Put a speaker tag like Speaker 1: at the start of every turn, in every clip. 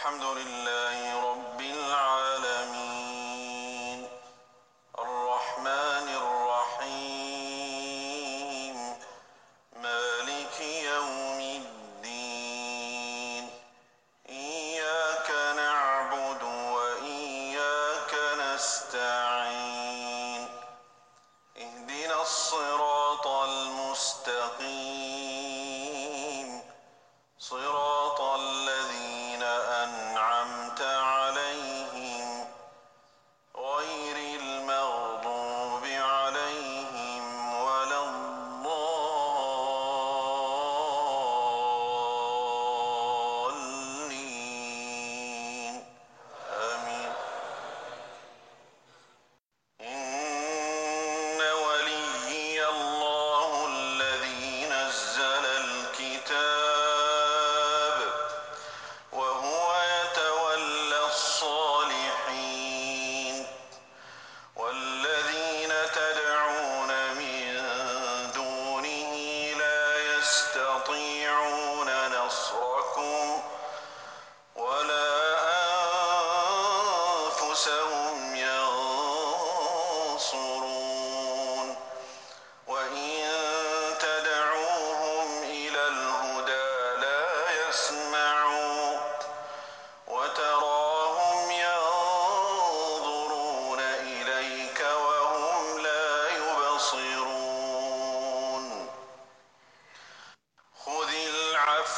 Speaker 1: الحمد لله Still.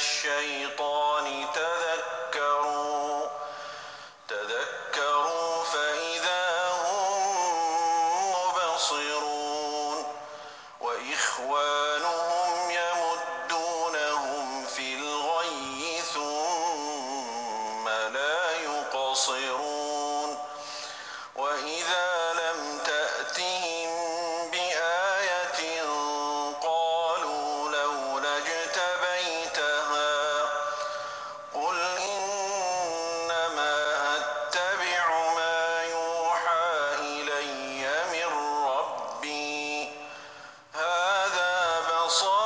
Speaker 1: caixa so